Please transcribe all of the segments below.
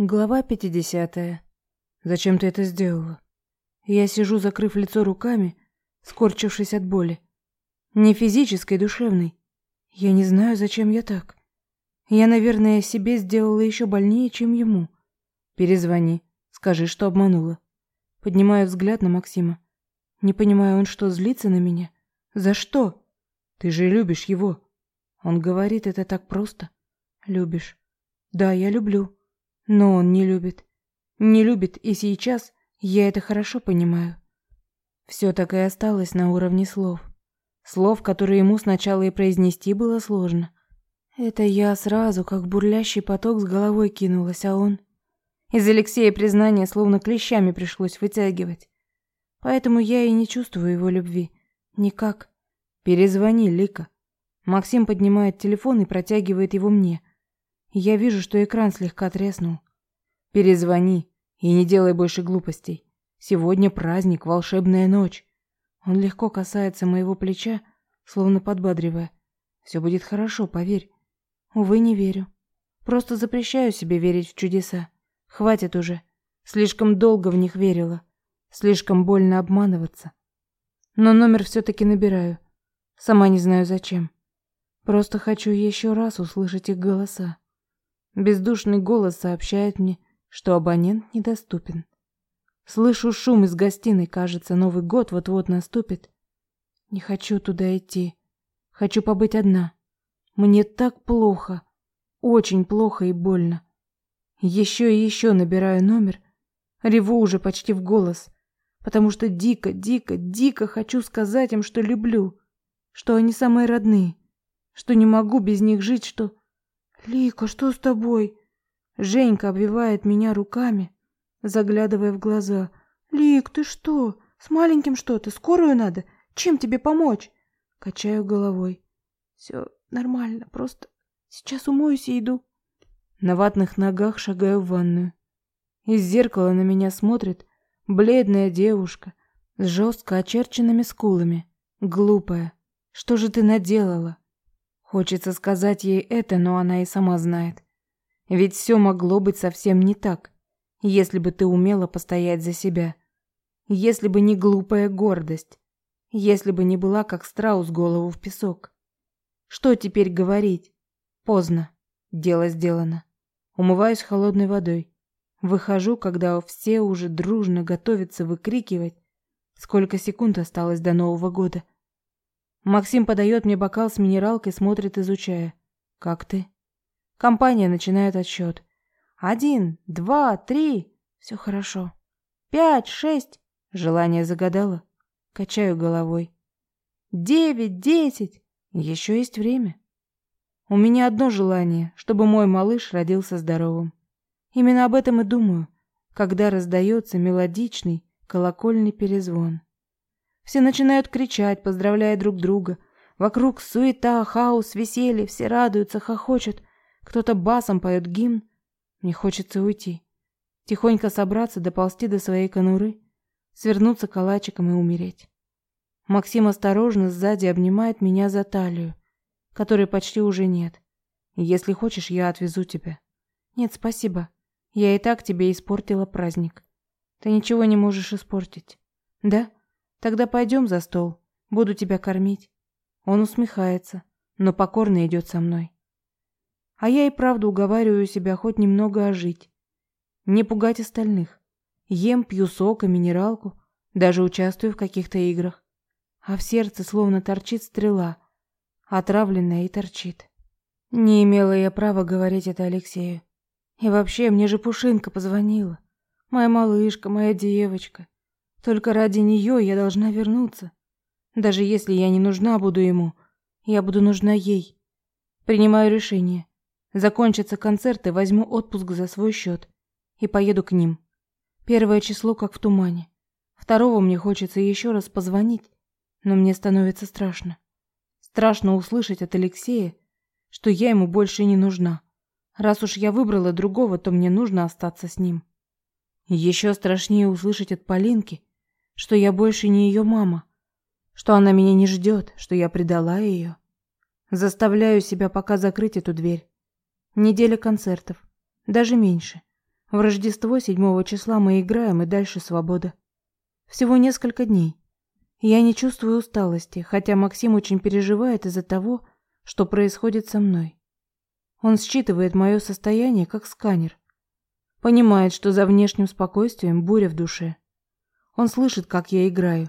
Глава 50. Зачем ты это сделала? Я сижу, закрыв лицо руками, скорчившись от боли. Не физической, душевной. Я не знаю, зачем я так. Я, наверное, себе сделала еще больнее, чем ему. Перезвони, скажи, что обманула. Поднимаю взгляд на Максима. Не понимаю, он что, злится на меня? За что? Ты же любишь его. Он говорит это так просто. Любишь. Да, я люблю. Но он не любит. Не любит, и сейчас я это хорошо понимаю. Все так и осталось на уровне слов. Слов, которые ему сначала и произнести было сложно. Это я сразу, как бурлящий поток, с головой кинулась, а он... Из Алексея признание словно клещами пришлось вытягивать. Поэтому я и не чувствую его любви. Никак. Перезвони, Лика. Максим поднимает телефон и протягивает его мне. Я вижу, что экран слегка треснул. Перезвони и не делай больше глупостей. Сегодня праздник, волшебная ночь. Он легко касается моего плеча, словно подбадривая. Все будет хорошо, поверь. Увы, не верю. Просто запрещаю себе верить в чудеса. Хватит уже. Слишком долго в них верила. Слишком больно обманываться. Но номер все-таки набираю. Сама не знаю зачем. Просто хочу еще раз услышать их голоса. Бездушный голос сообщает мне, что абонент недоступен. Слышу шум из гостиной, кажется, Новый год вот-вот наступит. Не хочу туда идти. Хочу побыть одна. Мне так плохо. Очень плохо и больно. Еще и еще набираю номер. Реву уже почти в голос. Потому что дико, дико, дико хочу сказать им, что люблю. Что они самые родные. Что не могу без них жить, что... «Лика, что с тобой?» Женька обвивает меня руками, заглядывая в глаза. «Лик, ты что? С маленьким что-то? Скорую надо? Чем тебе помочь?» Качаю головой. «Все нормально, просто сейчас умоюсь и иду». На ватных ногах шагаю в ванную. Из зеркала на меня смотрит бледная девушка с жестко очерченными скулами. Глупая. Что же ты наделала? Хочется сказать ей это, но она и сама знает. Ведь все могло быть совсем не так, если бы ты умела постоять за себя. Если бы не глупая гордость. Если бы не была, как страус, голову в песок. Что теперь говорить? Поздно. Дело сделано. Умываюсь холодной водой. Выхожу, когда все уже дружно готовятся выкрикивать, сколько секунд осталось до Нового года. Максим подает мне бокал с минералкой, смотрит, изучая. «Как ты?» Компания начинает отсчет. «Один, два, три. Все хорошо. Пять, шесть». Желание загадало. Качаю головой. «Девять, десять. Еще есть время». У меня одно желание, чтобы мой малыш родился здоровым. Именно об этом и думаю, когда раздается мелодичный колокольный перезвон. Все начинают кричать, поздравляя друг друга. Вокруг суета, хаос, веселье, все радуются, хохочут. Кто-то басом поет гимн. Мне хочется уйти. Тихонько собраться, доползти до своей конуры, свернуться калачиком и умереть. Максим осторожно сзади обнимает меня за талию, которой почти уже нет. Если хочешь, я отвезу тебя. Нет, спасибо. Я и так тебе испортила праздник. Ты ничего не можешь испортить. Да? Тогда пойдем за стол. Буду тебя кормить. Он усмехается, но покорно идет со мной. А я и правда уговариваю себя хоть немного ожить. Не пугать остальных. Ем, пью сок и минералку, даже участвую в каких-то играх. А в сердце словно торчит стрела, отравленная и торчит. Не имела я права говорить это Алексею. И вообще, мне же Пушинка позвонила. Моя малышка, моя девочка. Только ради нее я должна вернуться. Даже если я не нужна буду ему, я буду нужна ей. Принимаю решение. Закончатся концерты, возьму отпуск за свой счет и поеду к ним. Первое число как в тумане. Второго мне хочется еще раз позвонить, но мне становится страшно. Страшно услышать от Алексея, что я ему больше не нужна. Раз уж я выбрала другого, то мне нужно остаться с ним. Еще страшнее услышать от Полинки, что я больше не ее мама, что она меня не ждет, что я предала ее. Заставляю себя пока закрыть эту дверь. Неделя концертов, даже меньше. В Рождество 7 числа мы играем, и дальше свобода. Всего несколько дней. Я не чувствую усталости, хотя Максим очень переживает из-за того, что происходит со мной. Он считывает мое состояние как сканер. Понимает, что за внешним спокойствием буря в душе. Он слышит, как я играю.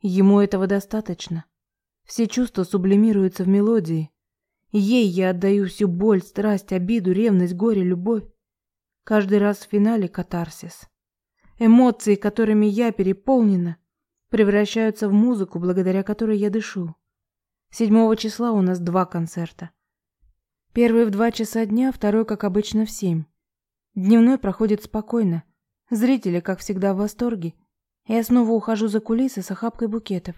Ему этого достаточно. Все чувства сублимируются в мелодии. Ей я отдаю всю боль, страсть, обиду, ревность, горе, любовь. Каждый раз в финале катарсис. Эмоции, которыми я переполнена, превращаются в музыку, благодаря которой я дышу. Седьмого числа у нас два концерта. Первый в два часа дня, второй, как обычно, в семь. Дневной проходит спокойно. Зрители, как всегда, в восторге. Я снова ухожу за кулисы с охапкой букетов.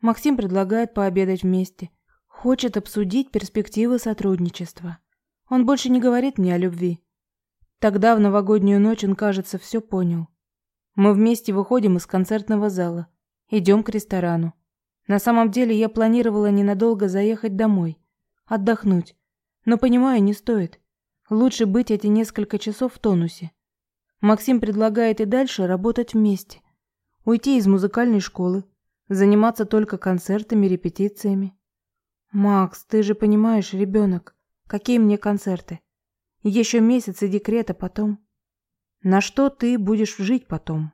Максим предлагает пообедать вместе. Хочет обсудить перспективы сотрудничества. Он больше не говорит мне о любви. Тогда в новогоднюю ночь он, кажется, все понял. Мы вместе выходим из концертного зала, идем к ресторану. На самом деле я планировала ненадолго заехать домой, отдохнуть, но понимаю, не стоит. Лучше быть эти несколько часов в тонусе. Максим предлагает и дальше работать вместе. Уйти из музыкальной школы, заниматься только концертами, репетициями. Макс, ты же понимаешь, ребенок, какие мне концерты? Еще месяц и декрета потом. На что ты будешь жить потом?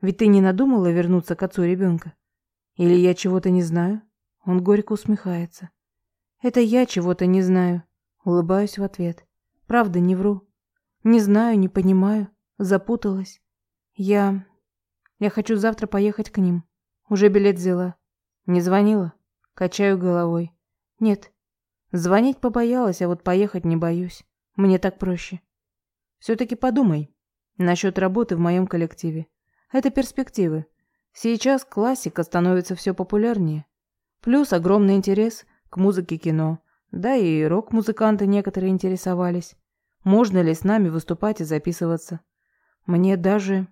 Ведь ты не надумала вернуться к отцу ребенка? Или я чего-то не знаю? Он горько усмехается. Это я чего-то не знаю. Улыбаюсь в ответ. Правда, не вру. Не знаю, не понимаю. Запуталась. Я... Я хочу завтра поехать к ним. Уже билет взяла. Не звонила? Качаю головой. Нет. Звонить побоялась, а вот поехать не боюсь. Мне так проще. Все-таки подумай насчет работы в моем коллективе. Это перспективы. Сейчас классика становится все популярнее. Плюс огромный интерес к музыке кино. Да и рок-музыканты некоторые интересовались. Можно ли с нами выступать и записываться? Мне даже...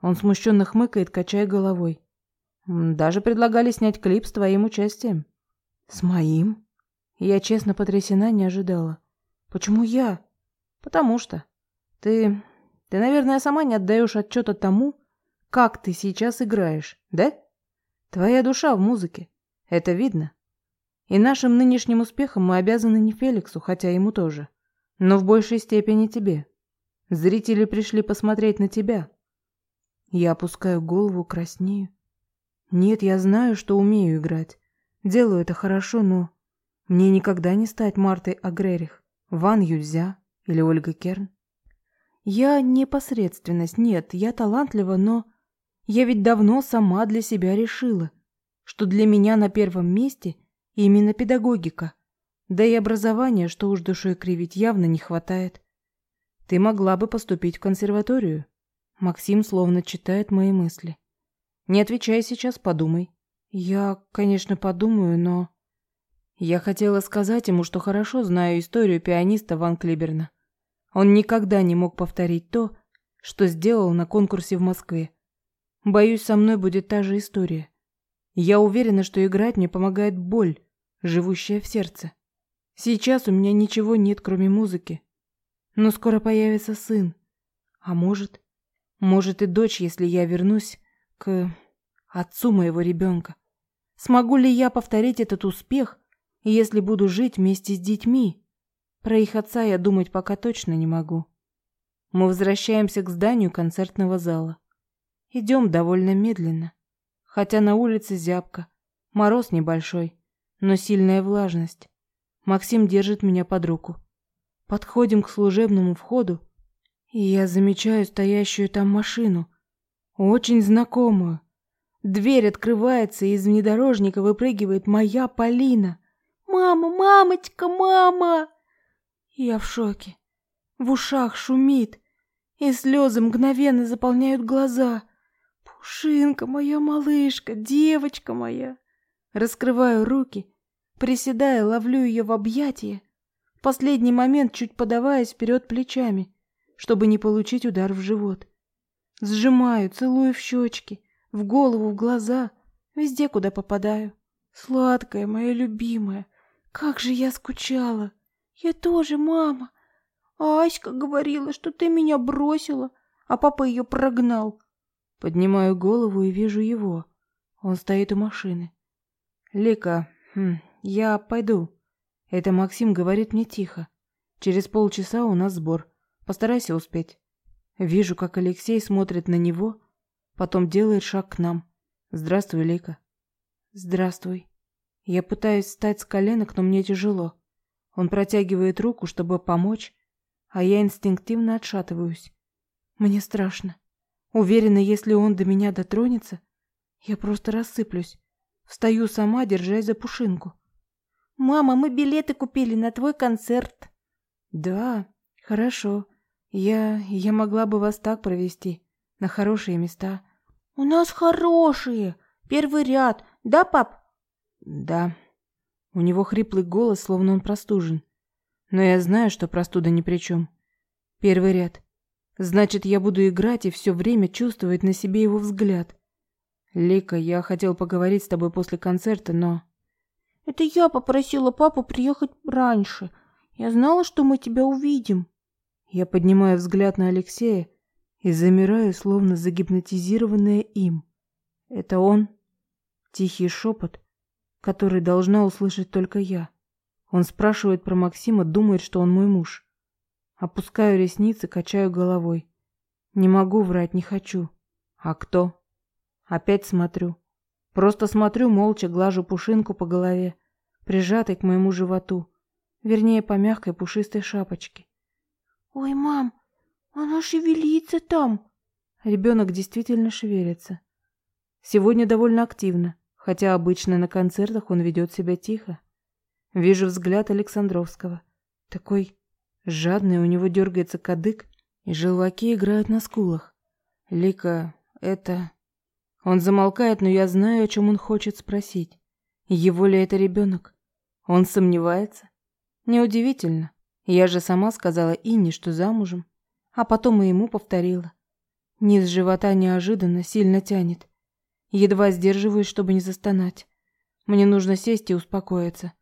Он смущенно хмыкает, качая головой. Даже предлагали снять клип с твоим участием. С моим? Я честно потрясена, не ожидала. Почему я? Потому что ты ты, наверное, сама не отдаешь отчета тому, как ты сейчас играешь, да? Твоя душа в музыке. Это видно. И нашим нынешним успехом мы обязаны не Феликсу, хотя ему тоже, но в большей степени тебе. Зрители пришли посмотреть на тебя. Я опускаю голову, краснею. Нет, я знаю, что умею играть. Делаю это хорошо, но мне никогда не стать Мартой Агрерих. Ван Юзя или Ольга Керн? Я не посредственность, нет, я талантлива, но я ведь давно сама для себя решила, что для меня на первом месте именно педагогика. Да и образования, что уж душой кривить, явно не хватает. Ты могла бы поступить в консерваторию. Максим словно читает мои мысли. Не отвечай сейчас, подумай. Я, конечно, подумаю, но... Я хотела сказать ему, что хорошо знаю историю пианиста Ван Клиберна. Он никогда не мог повторить то, что сделал на конкурсе в Москве. Боюсь, со мной будет та же история. Я уверена, что играть мне помогает боль, живущая в сердце. Сейчас у меня ничего нет, кроме музыки. Но скоро появится сын. А может, может и дочь, если я вернусь к отцу моего ребенка. Смогу ли я повторить этот успех, если буду жить вместе с детьми. Про их отца я думать пока точно не могу. Мы возвращаемся к зданию концертного зала. Идем довольно медленно, хотя на улице зябко, мороз небольшой, но сильная влажность. Максим держит меня под руку. Подходим к служебному входу, я замечаю стоящую там машину, очень знакомую. Дверь открывается, и из внедорожника выпрыгивает моя Полина. «Мама, мамочка, мама!» Я в шоке. В ушах шумит, и слезы мгновенно заполняют глаза. «Пушинка моя малышка, девочка моя!» Раскрываю руки, приседая, ловлю ее в объятия, в последний момент чуть подаваясь вперед плечами, чтобы не получить удар в живот. Сжимаю, целую в щечки, в голову, в глаза, везде, куда попадаю. Сладкая моя любимая, как же я скучала. Я тоже, мама. А Аська говорила, что ты меня бросила, а папа ее прогнал. Поднимаю голову и вижу его. Он стоит у машины. Лика, хм, я пойду. Это Максим говорит мне тихо. Через полчаса у нас сбор. Постарайся успеть. Вижу, как Алексей смотрит на него, потом делает шаг к нам. Здравствуй, Лика. Здравствуй. Я пытаюсь встать с коленок, но мне тяжело. Он протягивает руку, чтобы помочь, а я инстинктивно отшатываюсь. Мне страшно. Уверена, если он до меня дотронется, я просто рассыплюсь. Встаю сама, держась за пушинку. «Мама, мы билеты купили на твой концерт». «Да, хорошо. Я... я могла бы вас так провести. На хорошие места». «У нас хорошие. Первый ряд. Да, пап?» Да. У него хриплый голос, словно он простужен. Но я знаю, что простуда ни при чем. Первый ряд. Значит, я буду играть и все время чувствовать на себе его взгляд. Лика, я хотел поговорить с тобой после концерта, но... Это я попросила папу приехать раньше. Я знала, что мы тебя увидим. Я поднимаю взгляд на Алексея и замираю, словно загипнотизированная им. Это он? Тихий шепот, который должна услышать только я. Он спрашивает про Максима, думает, что он мой муж. Опускаю ресницы, качаю головой. Не могу врать, не хочу. А кто? Опять смотрю. Просто смотрю, молча глажу пушинку по голове, прижатой к моему животу, вернее, по мягкой пушистой шапочке. Ой, мам, она шевелится там. Ребенок действительно шевелится. Сегодня довольно активно хотя обычно на концертах он ведет себя тихо. Вижу взгляд Александровского. Такой жадный, у него дергается кадык, и желваки играют на скулах. Лика, это... Он замолкает, но я знаю, о чем он хочет спросить. Его ли это ребенок? Он сомневается? Неудивительно. Я же сама сказала Инне, что замужем, а потом и ему повторила. Низ живота неожиданно сильно тянет. Едва сдерживаюсь, чтобы не застонать. Мне нужно сесть и успокоиться.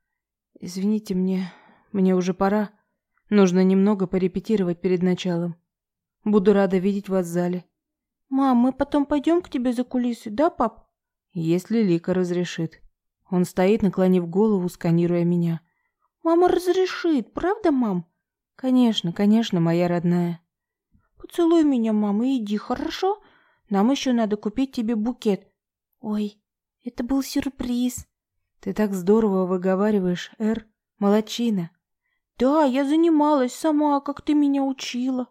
Извините мне, мне уже пора. Нужно немного порепетировать перед началом. Буду рада видеть вас в зале. Мам, мы потом пойдем к тебе за кулисы, да, пап? Если Лика разрешит. Он стоит, наклонив голову, сканируя меня. Мама разрешит, правда, мам? Конечно, конечно, моя родная. Поцелуй меня, мама, и иди, хорошо? Нам еще надо купить тебе букет. Ой, это был сюрприз. Ты так здорово выговариваешь, Эр. Молодчина. Да, я занималась сама, как ты меня учила.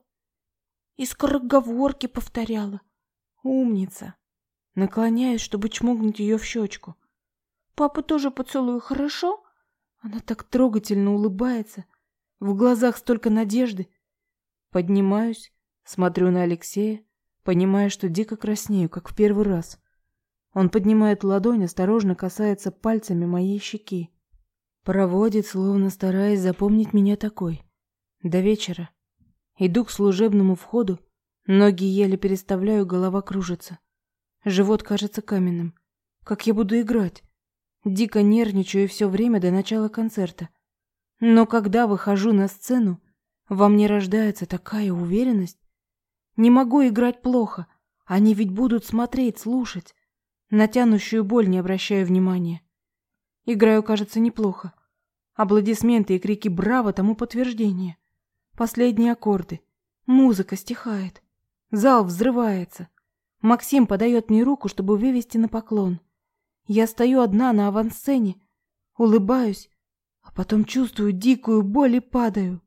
И скороговорки повторяла. Умница. Наклоняюсь, чтобы чмокнуть ее в щечку. Папа тоже поцелуй, хорошо? Она так трогательно улыбается. В глазах столько надежды. Поднимаюсь, смотрю на Алексея, понимая, что дико краснею, как в первый раз. Он поднимает ладонь, осторожно касается пальцами моей щеки. Проводит, словно стараясь запомнить меня такой. До вечера. Иду к служебному входу, ноги еле переставляю, голова кружится. Живот кажется каменным. Как я буду играть? Дико нервничаю все время до начала концерта. Но когда выхожу на сцену, во мне рождается такая уверенность. Не могу играть плохо. Они ведь будут смотреть, слушать. На боль не обращаю внимания. Играю, кажется, неплохо. Аплодисменты и крики «Браво!» тому подтверждение. Последние аккорды. Музыка стихает. Зал взрывается. Максим подает мне руку, чтобы вывести на поклон. Я стою одна на авансцене, улыбаюсь, а потом чувствую дикую боль и падаю.